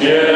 Yeah.